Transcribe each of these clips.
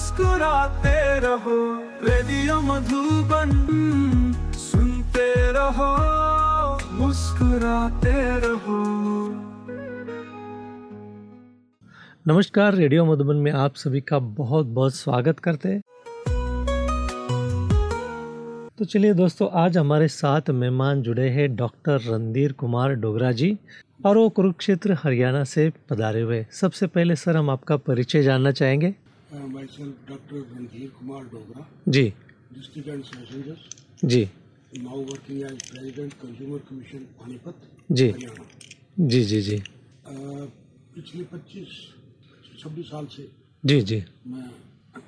मुस्कुराते रहो, रेडियो मधुबन सुनते रहो, मुस्कुराते रहो। नमस्कार, रेडियो मधुबन में आप सभी का बहुत बहुत स्वागत करते हैं। तो चलिए दोस्तों, आज हमारे साथ मेहमान जुड़े हैं डॉक्टर रणधीर कुमार डोगरा जी और वो कुरुक्षेत्र, हरियाणा से पधारे हुए। सबसे पहले सर, हम आपका परिचय जानना चाहेंगे। Myself Dr. Randhir Kumar Dogra, ji. District and Session Judge, ji. Now working as President Consumer Commission Panipat, जी। जी जी जी। पिछले 25 26 साल से जी जी। मैं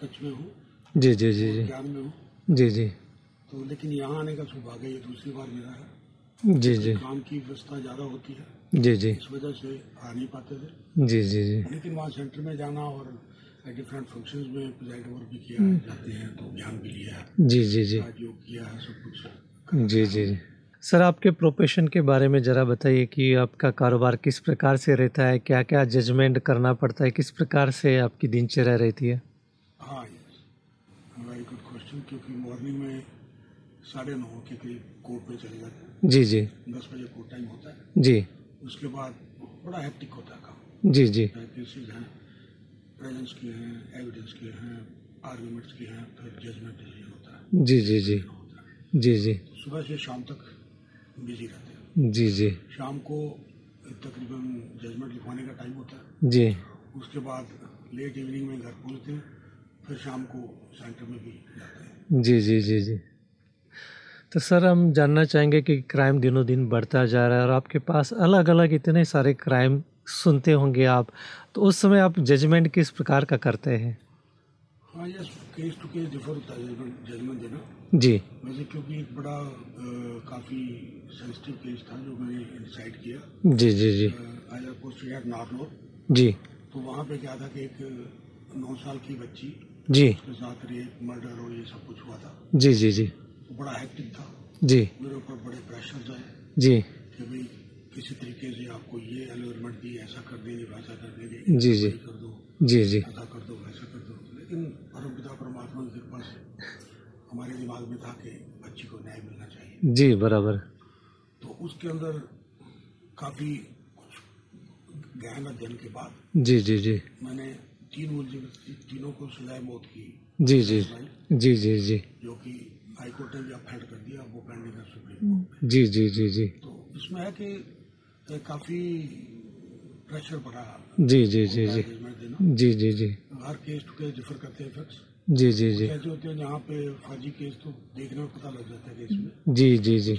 टच में हूँ। जी जी जी जी। ज्ञान में हूँ। जी जी। तो लेकिन यहाँ आने का सौभाग्य ये दूसरी बार मेरा है। जी जी। काम की व्यवस्था ज़्यादा होती है। जी जी। इस वजह से आ नहीं पाते थे। जी जी जी। लेकिन वहाँ सेंटर में जाना और डिफरेंट फ़ंक्शंस में प्रेजाइड ओवर भी किया जाते हैं तो ज्ञान भी लिया जी जी जी। आज योग किया है सब कुछ जी जी जी। सर आपके प्रोफेशन के बारे में ज़रा बताइए कि आपका कारोबार किस प्रकार से रहता है क्या क्या जजमेंट करना पड़ता है किस प्रकार से आपकी दिनचर्या रहती है? हाँ वेरी गुड क्वेश्चन क्योंकि मॉर्निंग में साढ़े नौ के करीब कोर्ट में चले जाते हैं। जी जी। दस बजे कोर्ट टाइम होता है। जी। उसके बाद बड़ा हेक्टिक होता है काम। जी जी। हैं। प्रेजेंस के हैं एविडेंस के हैं आर्गूमेंट्स के हैं फिर जजमेंट डिसीज़न होता है। जी जी जी। जी जी। सुबह से शाम तक बिज़ी रहते हैं। जी जी। शाम को तकरीबन जजमेंट लिखवाने का टाइम होता है। जी। उसके बाद लेट इवनिंग में घर पहुँचते हैं फिर शाम को सेंटर में भी जाते हैं। जी जी जी जी। तो सर हम जानना चाहेंगे कि क्राइम दिनों दिन बढ़ता जा रहा है और आपके पास अलग अलग इतने सारे क्राइम सुनते होंगे आप तो उस समय आप जजमेंट किस प्रकार का करते हैं? हाँ yes case to case differ होता है जजमेंट देना। जी। वैसे क्योंकि एक बड़ा काफ़ी सेंसिटिव केस था जो मैंने डिसाइड किया। जी जी जी। I are posted at Narnaul जी। तो वहाँ पे क्या था कि एक नौ साल की बच्ची जी। उसके साथ रेप मर्डर और ये सब कुछ हुआ था। जी जी जी। तो बड़ा हेक्टिक था। जी। मेरे ऊपर बड़े प्रेशर आए जी। कि भाई किसी तरीके से आपको ये अलॉटमेंट दी ऐसा कर देंगे वैसा कर देंगे जी, जी। कर दो जी जी। ऐसा कर दो वैसा कर दो। लेकिन परम पिता परमात्मा की कृपा से हमारे दिमाग में था कि बच्ची को न्याय मिलना चाहिए। जी बराबर। तो उसके अंदर काफ़ी कुछ गहन अध्ययन के बाद जी जी जी। मैंने तीन मुलजिम तीनों को सजाए मौत की। जी जी। जी जी जी। जो कि हाईकोर्ट ने भी अपहेड कर दिया वो पेंडिंग है सुप्रीम कोर्ट जी जी जी जी। तो इसमें है कि अ, काफ़ी प्रेशर पड़ा जी जी जी जी। जी जी जी। हर केस टू केस डिफर करते हैं फैक्ट्स जी जी जी। कैसे होते हैं जहाँ पे फर्जी केस तो देखने में पता लग जाता है केस में। जी जी जी।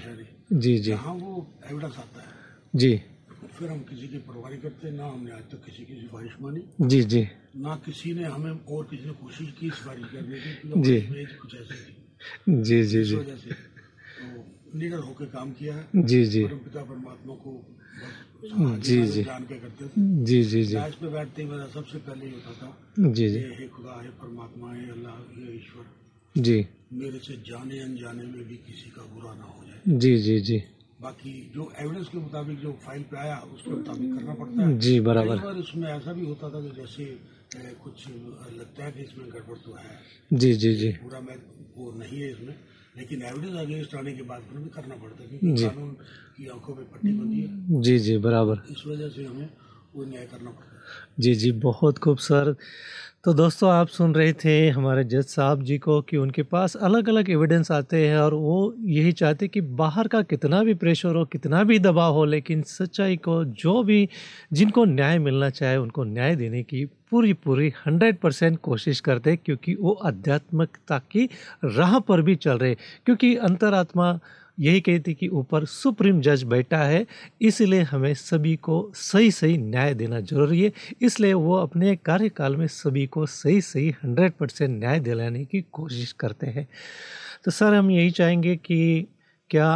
जी जी। हाँ वो एविडेंस आता है। जी। फिर हम किसी की परवाह नहीं करते ना हमने आज तक किसी की सिफारिश मानी। जी जी। ना किसी ने हमें और किसी ने कोशिश की सिफारिश करने की जी। कुछ ऐसी जी जी जी। लीडर होकर काम किया है। जी जी। पिता परमात्मा को जी, जी। जान के करते थे। जी जी जी। लास्ट पे बैठते ही मेरा सबसे पहले ये होता था जी जी। हे खुदा हे परमात्मा हे अल्लाह हे ईश्वर जी। मेरे से जाने अनजाने में भी किसी का बुरा ना हो जाए। जी जी जी। बाकी जो एविडेंस के मुताबिक जो फ़ाइल पे आया उसके मुताबिक करना पड़ता है। जी बराबर। बार इसमें ऐसा भी होता था कि जैसे कुछ लगता है कि इसमें गड़बड़ तो है। जी जी जी। पूरा मैं वो नहीं है इसमें। लेकिन एविडेंस अगेंस्ट आने के बाद फिर भी करना पड़ता है क्योंकि। कानून की आँखों में पट्टी बंदी है। जी जी बराबर। इस वजह से हमें वो न्याय करना पड़ता है। जी जी, बहुत खूबसूरत। तो दोस्तों, आप सुन रहे थे हमारे जज साहब जी को कि उनके पास अलग अलग एविडेंस आते हैं और वो यही चाहते कि बाहर का कितना भी प्रेशर हो, कितना भी दबाव हो, लेकिन सच्चाई को जो भी जिनको न्याय मिलना चाहे, उनको न्याय देने की पूरी पूरी हंड्रेड परसेंट कोशिश करते क्योंकि वो आध्यात्मिकता की राह पर भी चल रहे क्योंकि अंतरात्मा यही कहती कि ऊपर सुप्रीम जज बैठा है इसलिए हमें सभी को सही सही न्याय देना ज़रूरी है। इसलिए वो अपने कार्यकाल में सभी को सही सही हंड्रेड परसेंट न्याय दिलाने की कोशिश करते हैं। तो सर हम यही चाहेंगे कि क्या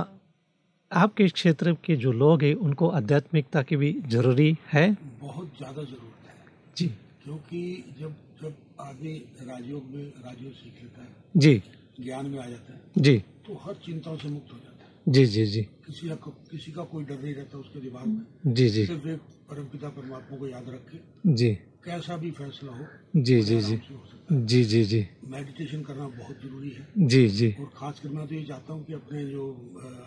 आपके क्षेत्र के जो लोग हैं उनको आध्यात्मिकता की भी ज़रूरी है? बहुत ज़्यादा ज़रूरत है। जी। क्योंकि जब जब आदमी राजयोग में राजयोग सीख लेता है जी। ज्ञान में आ जाता है जी। तो हर चिंताओं से मुक्त हो जाता है। जी जी जी। किसी का किसी का कोई डर नहीं रहता उसके दिमाग में। जी जी। सिर्फ़ एक परमपिता परमात्मा को याद रख। जी। कैसा भी फैसला हो जी जी जी। जी जी जी। मेडिटेशन करना बहुत ज़रूरी है। जी जी। और खासकर मैं तो ये चाहता हूँ कि अपने जो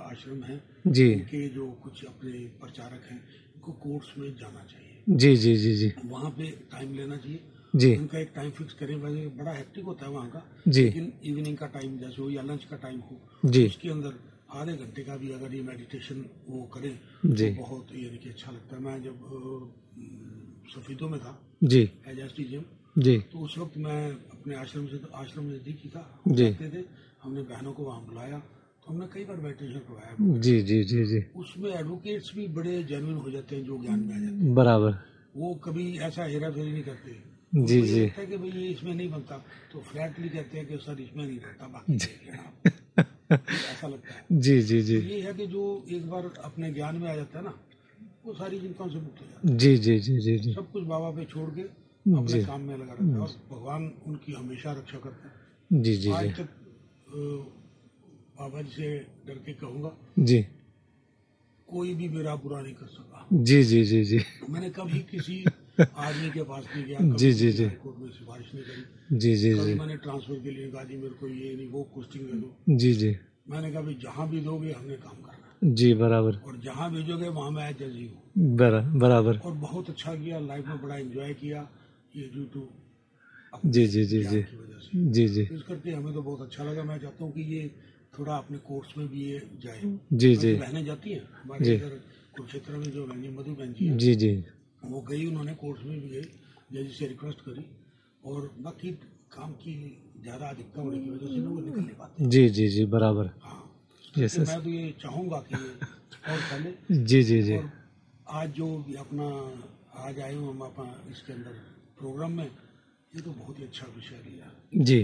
आश्रम है जी। के जो कुछ अपने प्रचारक हैं इनको कोर्स में जाना चाहिए। जी जी जी जी। वहाँ पे टाइम लेना चाहिए। जी। उनका एक टाइम फिक्स करें। वैसे बड़ा हेक्टिक होता है वहाँ का। जी। लेकिन इवनिंग का टाइम जैसे हो या लंच का टाइम हो जी। उसके अंदर आधे घंटे का भी अगर ये मेडिटेशन वो करें जी। तो बहुत यानी कि अच्छा लगता है। मैं जब सफीदों में था जी। एज जिम जी। तो उस वक्त मैं अपने आश्रम से तो आश्रम नज़दीक ही था। जी। थे हमने बहनों को वहाँ बुलाया तो हमने कई बार मेडिटेशन करवाया जी जी जी जी। उसमें एडवोकेट्स भी बड़े जेन्युइन हो जाते हैं जो ज्ञान में आ जाते हैं। बराबर। वो कभी ऐसा हेरा फेरी नहीं करते। जी, जी। लगता है कि भाई ये इसमें नहीं बनता तो फ्लैटली कहते हैं कि सर इसमें नहीं बनता बाकी। ऐसा लगता है। जी जी जी। ये है कि जो एक बार अपने ज्ञान में आ जाता है ना वो सारी चिंताओं से मुक्त हो जाता है। जी जी जी जी जी। सब कुछ बाबा पे छोड़ के अपने काम में लगा रहता है और भगवान उनकी हमेशा रक्षा करता है। जी जी आज तक बाबा जी से डर के कहूँगा जी। कोई भी मेरा बुरा नहीं कर सका जी जी जी जी। मैंने कभी किसी आदमी के पास नहीं गया जी, जी, जी। कोर्ट में सिफारिश नहीं करी। जी जी जी। मैंने ट्रांसफ़र के लिए कहा जी मेरे को ये नहीं वो पोस्टिंग दे दो। जी जी। मैंने कहा भाई जहाँ भी दोगे हमने काम करना जी बराबर। और जहाँ भेजोगे वहाँ मैं जज ही हूँ। बराबर। और बहुत अच्छा किया लाइफ में बड़ा एंजॉय किया ये ड्यू टू जी जी जी जी। जी जी। इस करके हमें तो बहुत अच्छा लगा। मैं चाहता हूँ कि ये थोड़ा अपने कोर्स में भी ये जाए। जी जी। बहनें जाती हैं हमारे इधर कुरुक्षेत्र में जो बहनी मधु बहन जी जी जी। वो गई उन्होंने कोर्ट में भी गई जज से रिक्वेस्ट करी और बाकी काम की ज़्यादा अधिकता होने की वजह से लोग निकल नहीं पाते। जी जी जी बराबर। हाँ। तो मैं तो ये चाहूँगा कि और फैले जी जी जी। आज जो भी अपना आज आए हूँ हम अपना इसके अंदर प्रोग्राम में ये तो बहुत ही अच्छा विषय लिया जी।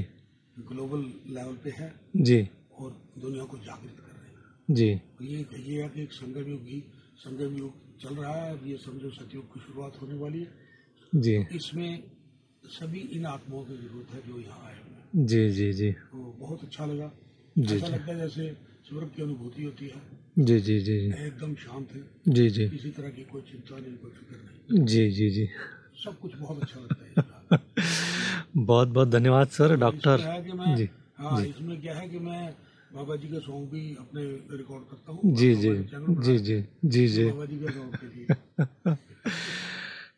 ग्लोबल लेवल पे है जी। और दुनिया को जागृत कर रहे हैं। जी। ये है कि एक संगम युग भी संगम युग चल रहा है। अब ये समझो सतयुग की शुरुआत होने वाली है। जी। इसमें सभी इन आत्माओं की ज़रूरत है जो यहाँ आए हुए जी जी जी। तो बहुत अच्छा लगा। जी, ऐसा लगता है जैसे स्वर्ग की अनुभूति होती है। जी जी जी जी। एकदम शांत है। जी जी। किसी तरह की कोई चिंता नहीं कोई फ़िक्र नहीं। जी जी जी। सब कुछ बहुत अच्छा लगता है बहुत बहुत धन्यवाद सर डॉक्टर। जी हाँ इसमें क्या है कि मैं बाबा जी के सॉन्ग भी अपने रिकॉर्ड करता हूँ जी जी जी जी जी जी बाबा जी के सॉन्ग के लिए।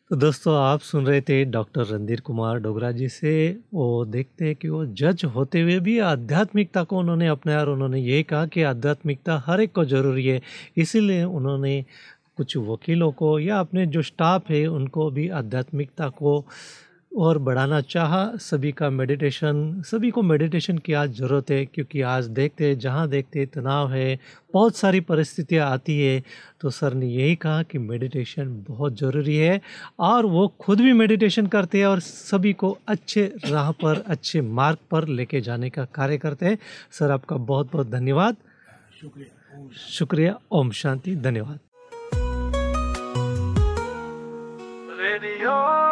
तो दोस्तों आप सुन रहे थे डॉक्टर रणधीर कुमार डोगरा जी से। वो देखते हैं कि वो जज होते हुए भी आध्यात्मिकता को उन्होंने अपनाया और उन्होंने ये कहा कि आध्यात्मिकता हर एक को ज़रूरी है। इसीलिए उन्होंने कुछ वकीलों को या अपने जो स्टाफ है उनको भी आध्यात्मिकता को और बढ़ाना चाहा। सभी का मेडिटेशन सभी को मेडिटेशन की आज ज़रूरत है क्योंकि आज देखते हैं जहाँ देखते हैं तनाव है बहुत सारी परिस्थितियाँ आती है। तो सर ने यही कहा कि मेडिटेशन बहुत ज़रूरी है और वो खुद भी मेडिटेशन करते हैं और सभी को अच्छे राह पर अच्छे मार्ग पर लेके जाने का कार्य करते हैं। सर आपका बहुत बहुत धन्यवाद। शुक्रिया। शुक्रिया। ओम शांति। धन्यवाद।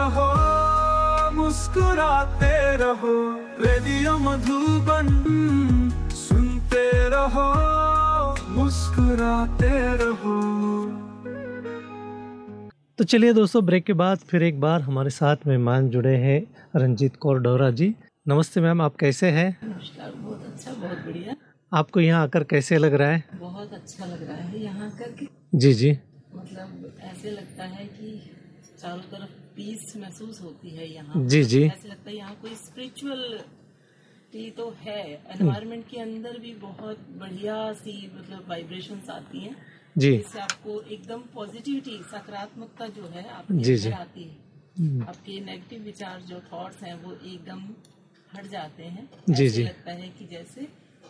रहो मुस्कुराते रहो रेडियो मधुबन सुनते रहो मुस्कुराते रहो। तो चलिए दोस्तों ब्रेक के बाद फिर एक बार हमारे साथ मेहमान जुड़े हैं रंजीत कौर डोरा जी। नमस्ते मैम आप कैसे हैं? नमस्कार बहुत अच्छा बहुत बढ़िया। आपको यहाँ आकर कैसे लग रहा है? बहुत अच्छा लग रहा है यहाँ करके जी जी। मतलब ऐसे लगता है कि चारों तरफ़ पीस महसूस होती है यहाँ। जी जी। ऐसे लगता है यहाँ कोई स्पिरिचुअल तो है। एनवायरनमेंट के अंदर भी बहुत बढ़िया सी मतलब वाइब्रेशंस आती हैं। जी। जिससे आपको एकदम पॉजिटिविटी सकारात्मकता जो है आपके जी, जी। आती है। आपके नेगेटिव विचार जो थॉट्स हैं वो एकदम हट जाते हैं। जी, जी। लगता है कि जैसे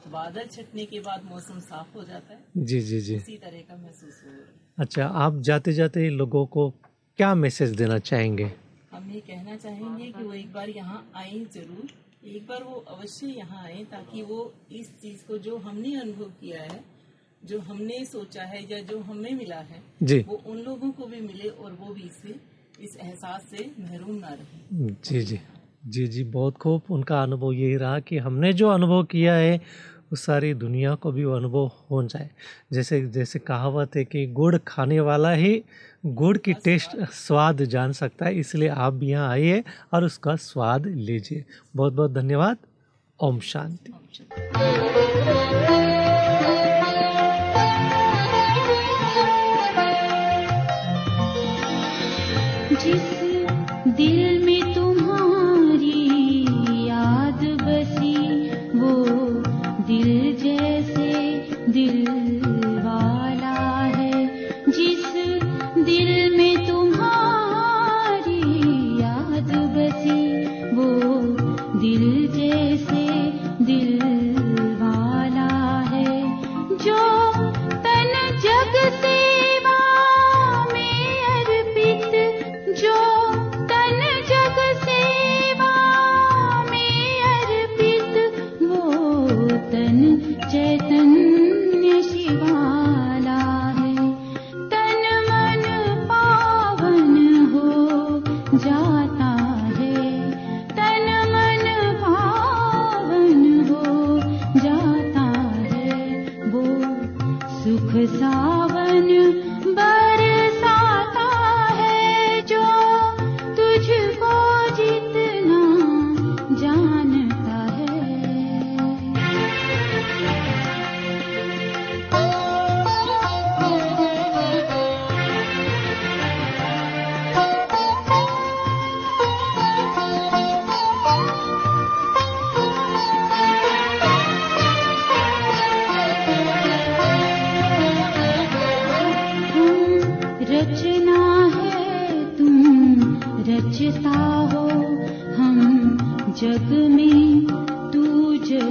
बादल छटने के बाद मौसम साफ़ हो जाता है। जी जी जी। इसी तरह का महसूस हो रहा है। अच्छा आप जाते जाते लोगों को क्या मैसेज देना चाहेंगे? हम ये कहना चाहेंगे कि वो एक बार यहाँ आए ज़रूर। एक बार वो अवश्य यहाँ आए ताकि वो इस चीज़ को जो हमने अनुभव किया है जो हमने सोचा है या जो हमें मिला है जी। वो उन लोगों को भी मिले और वो भी इससे इस एहसास से महरूम ना रहे। जी जी। जी जी बहुत खूब। उनका अनुभव यही रहा कि हमने जो अनुभव किया है उस सारी दुनिया को भी वो अनुभव हो जाए। जैसे जैसे कहावत है कि गुड़ खाने वाला ही गुड़ की टेस्ट स्वाद। जान सकता है इसलिए आप भी यहाँ आइए और उसका स्वाद लीजिए। बहुत बहुत धन्यवाद। ओम शांति।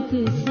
谢